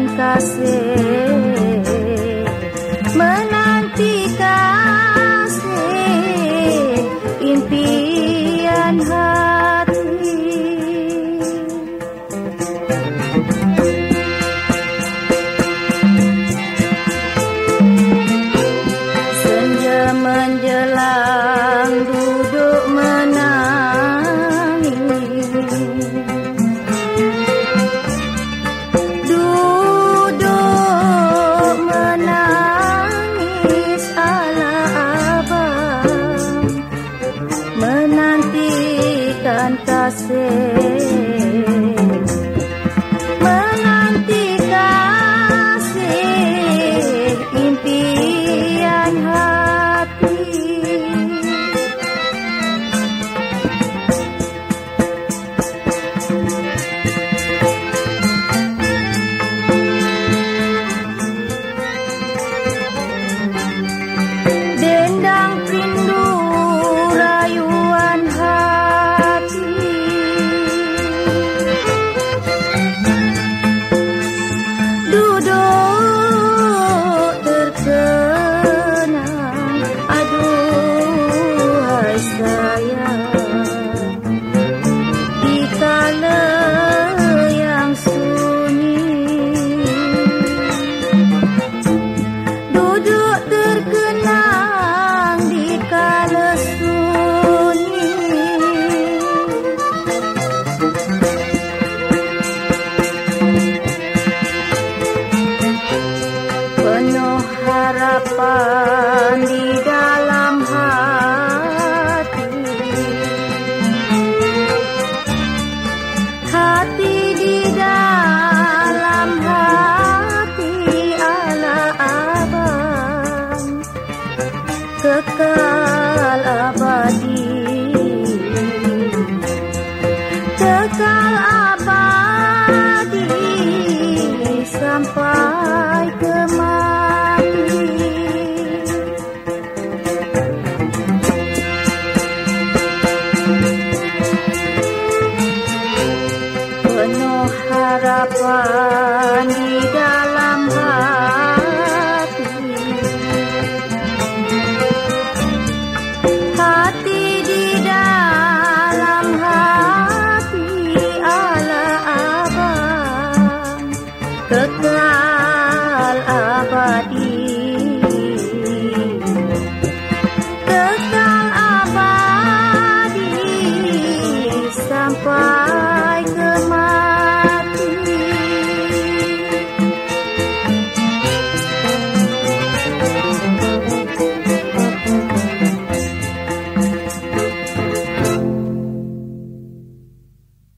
dan kasih menanti kasih impian hati. Senja menjelang से the kekal abadi sampai ke mati. Penuh harapan